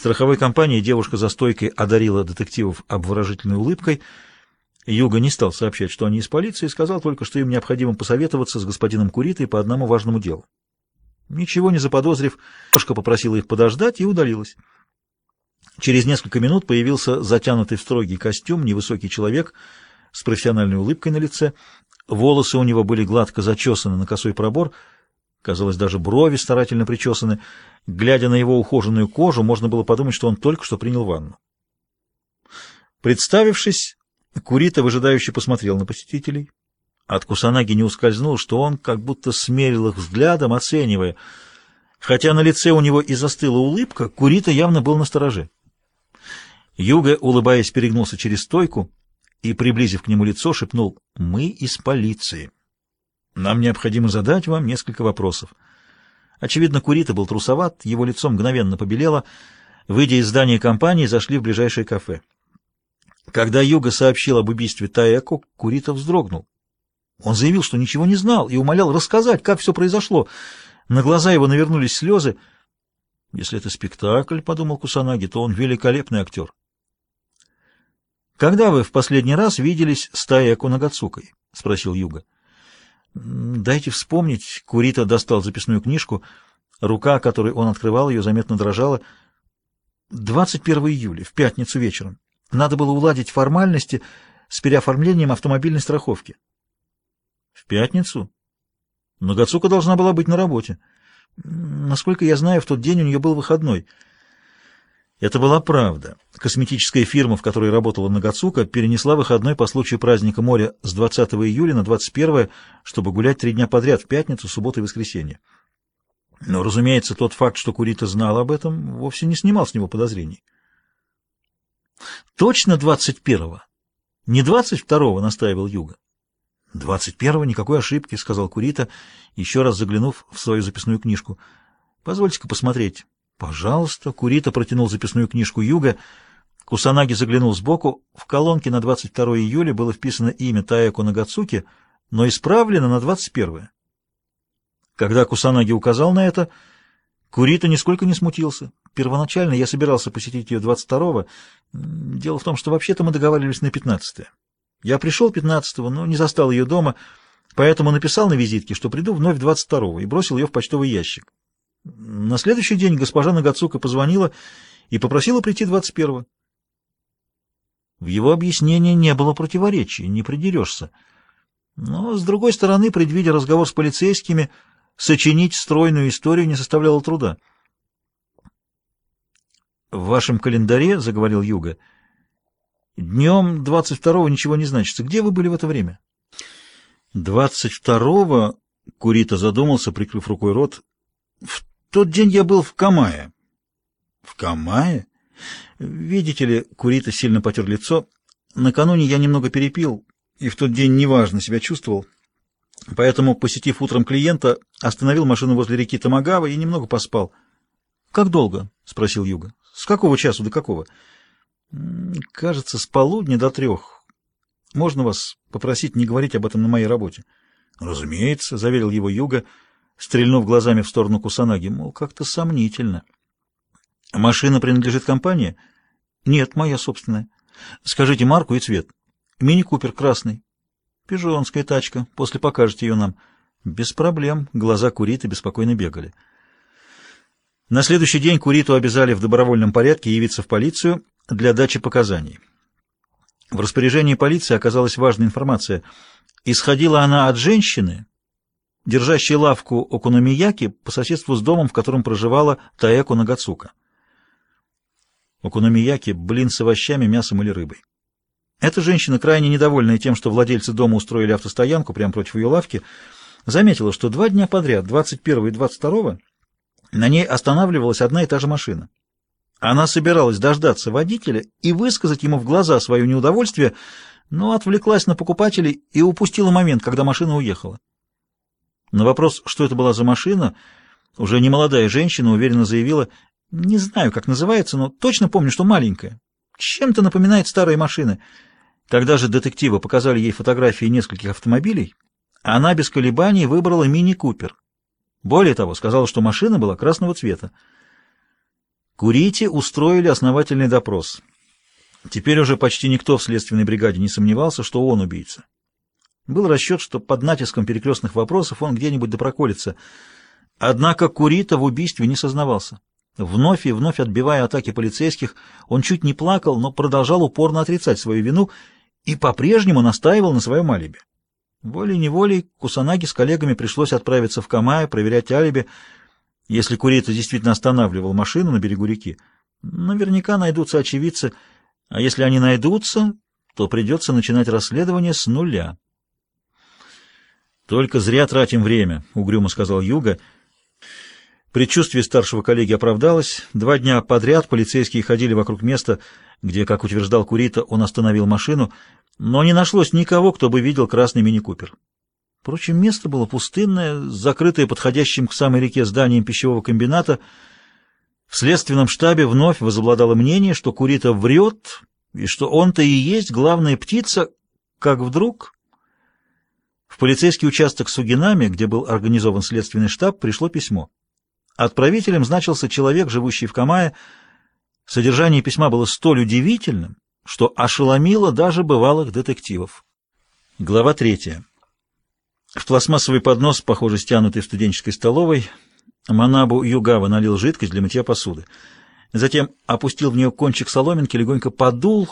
страховой компании девушка за стойкой одарила детективов обворожительной улыбкой. Юга не стал сообщать, что они из полиции, и сказал только, что им необходимо посоветоваться с господином Куритой по одному важному делу. Ничего не заподозрив, девушка попросила их подождать и удалилась. Через несколько минут появился затянутый в строгий костюм невысокий человек с профессиональной улыбкой на лице. Волосы у него были гладко зачесаны на косой пробор, казалось, даже брови старательно причесаны. Глядя на его ухоженную кожу, можно было подумать, что он только что принял ванну. Представившись, Курита выжидающе посмотрел на посетителей. От Кусанаги не ускользнул, что он как будто смерил их взглядом, оценивая. Хотя на лице у него и застыла улыбка, Курита явно был настороже. Юга, улыбаясь, перегнулся через стойку и, приблизив к нему лицо, шепнул «Мы из полиции. Нам необходимо задать вам несколько вопросов». Очевидно, Курита был трусоват, его лицо мгновенно побелело. Выйдя из здания компании, зашли в ближайшее кафе. Когда Юга сообщил об убийстве Таэко, Курита вздрогнул. Он заявил, что ничего не знал, и умолял рассказать, как все произошло. На глаза его навернулись слезы. «Если это спектакль, — подумал Кусанаги, — то он великолепный актер». «Когда вы в последний раз виделись с Таэко Нагацукой?» — спросил Юга. «Дайте вспомнить». Курита достал записную книжку. Рука, которой он открывал ее, заметно дрожала. «21 июля, в пятницу вечером. Надо было уладить формальности с переоформлением автомобильной страховки». «В пятницу?» Нагацука должна была быть на работе. Насколько я знаю, в тот день у нее был выходной — это была правда. Косметическая фирма, в которой работала Нагацука, перенесла выходной по случаю праздника моря с 20 июля на 21, чтобы гулять три дня подряд в пятницу, субботу и воскресенье. Но, разумеется, тот факт, что Курита знал об этом, вовсе не снимал с него подозрений. «Точно 21-го? Не 22-го?» — настаивал Юга. «21-го, никакой ошибки», — сказал Курита, еще раз заглянув в свою записную книжку. «Позвольте-ка посмотреть». «Пожалуйста». Курита протянул записную книжку Юга. Кусанаги заглянул сбоку. В колонке на 22 июля было вписано имя Таэко Нагацуки, но исправлено на 21. Когда Кусанаги указал на это, Курита нисколько не смутился. Первоначально я собирался посетить ее 22-го. Дело в том, что вообще-то мы договаривались на 15-е. Я пришел 15-го, но не застал ее дома, поэтому написал на визитке, что приду вновь 22-го, и бросил ее в почтовый ящик. На следующий день госпожа Нагацука позвонила и попросила прийти 21-го. В его объяснении не было противоречий, не придерешься. Но, с другой стороны, предвидя разговор с полицейскими, сочинить стройную историю не составляло труда. «В вашем календаре, — заговорил Юга, — днем 22-го ничего не значится. Где вы были в это время?» «22-го...» — Курита задумался, прикрыв рукой рот. «В тот день я был в Камае. В Камае? Видите ли, Курита сильно потер лицо. Накануне я немного перепил, и в тот день неважно себя чувствовал. Поэтому, посетив утром клиента, остановил машину возле реки Тамагава и немного поспал. — Как долго? — спросил Юга. — С какого часу до какого? — Кажется, с полудня до трех. Можно вас попросить не говорить об этом на моей работе? — Разумеется, — заверил его Юга, — стрельнув глазами в сторону Кусанаги, мол, как-то сомнительно. «Машина принадлежит компании?» «Нет, моя собственная». «Скажите марку и цвет». «Мини-купер красный». «Пижонская тачка. После покажете ее нам». «Без проблем». Глаза Куриты беспокойно бегали. На следующий день Куриту обязали в добровольном порядке явиться в полицию для дачи показаний. В распоряжении полиции оказалась важная информация. Исходила она от женщины, держащей лавку Окуномияки по соседству с домом, в котором проживала Таэко Нагацука. Окуномияки – блин с овощами, мясом или рыбой. Эта женщина, крайне недовольная тем, что владельцы дома устроили автостоянку прямо против ее лавки, заметила, что два дня подряд, 21 и 22, на ней останавливалась одна и та же машина. Она собиралась дождаться водителя и высказать ему в глаза свое неудовольствие, но отвлеклась на покупателей и упустила момент, когда машина уехала. На вопрос, что это была за машина, уже немолодая женщина уверенно заявила, «Не знаю, как называется, но точно помню, что маленькая. Чем-то напоминает старые машины». Когда же детективы показали ей фотографии нескольких автомобилей, она без колебаний выбрала мини-купер. Более того, сказала, что машина была красного цвета. Курите устроили основательный допрос. Теперь уже почти никто в следственной бригаде не сомневался, что он убийца. Был расчет, что под натиском перекрестных вопросов он где-нибудь допроколется. Однако Курита в убийстве не сознавался. Вновь и вновь отбивая атаки полицейских, он чуть не плакал, но продолжал упорно отрицать свою вину и по-прежнему настаивал на своем алиби. Волей-неволей Кусанаги с коллегами пришлось отправиться в Камай, проверять алиби. Если Курита действительно останавливал машину на берегу реки, наверняка найдутся очевидцы, а если они найдутся, то придется начинать расследование с нуля. «Только зря тратим время», — угрюмо сказал Юга. Предчувствие старшего коллеги оправдалось. Два дня подряд полицейские ходили вокруг места, где, как утверждал Курита, он остановил машину, но не нашлось никого, кто бы видел красный мини-купер. Впрочем, место было пустынное, закрытое подходящим к самой реке зданием пищевого комбината. В следственном штабе вновь возобладало мнение, что Курита врет, и что он-то и есть главная птица, как вдруг... Полицейский участок Сугинами, где был организован следственный штаб, пришло письмо. Отправителем значился человек, живущий в Камае. Содержание письма было столь удивительным, что ошеломило даже бывалых детективов. Глава третья. В пластмассовый поднос, похоже, стянутый в студенческой столовой, Манабу Югава налил жидкость для мытья посуды. Затем опустил в нее кончик соломинки, легонько подул,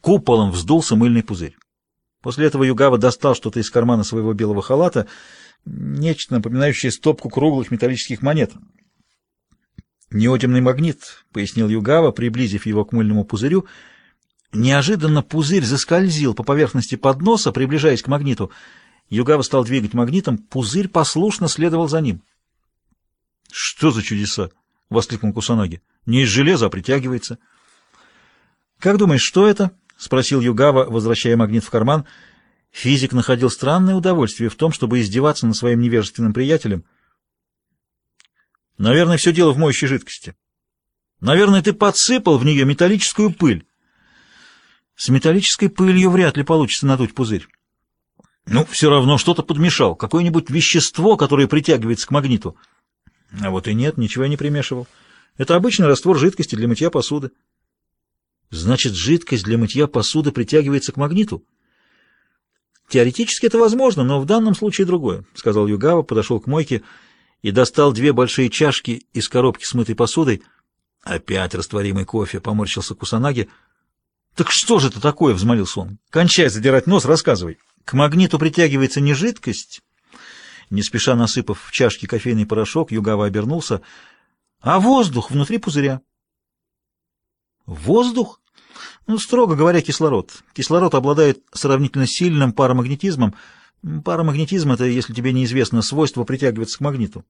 куполом вздулся мыльный пузырь. После этого Югава достал что-то из кармана своего белого халата, нечто напоминающее стопку круглых металлических монет. «Неодимный магнит», — пояснил Югава, приблизив его к мыльному пузырю. Неожиданно пузырь заскользил по поверхности подноса, приближаясь к магниту. Югава стал двигать магнитом, пузырь послушно следовал за ним. «Что за чудеса?» — воскликнул Кусанаги. «Не из железа, а притягивается». «Как думаешь, что это?» — спросил Югава, возвращая магнит в карман. Физик находил странное удовольствие в том, чтобы издеваться над своим невежественным приятелем. «Наверное, все дело в моющей жидкости. Наверное, ты подсыпал в нее металлическую пыль». «С металлической пылью вряд ли получится надуть пузырь». «Ну, все равно что-то подмешал, какое-нибудь вещество, которое притягивается к магниту». А вот и нет, ничего я не примешивал. Это обычный раствор жидкости для мытья посуды. Значит, жидкость для мытья посуды притягивается к магниту? Теоретически это возможно, но в данном случае другое, сказал Югава, подошел к мойке и достал две большие чашки из коробки с мытой посудой. Опять растворимый кофе, поморщился Кусанаги. Так что же это такое, взмолился он. Кончай задирать нос, рассказывай. К магниту притягивается не жидкость, не спеша насыпав в чашки кофейный порошок, Югава обернулся. А воздух внутри пузыря. Воздух? Ну, строго говоря, кислород. Кислород обладает сравнительно сильным парамагнетизмом. Парамагнетизм — это, если тебе неизвестно, свойство притягиваться к магниту.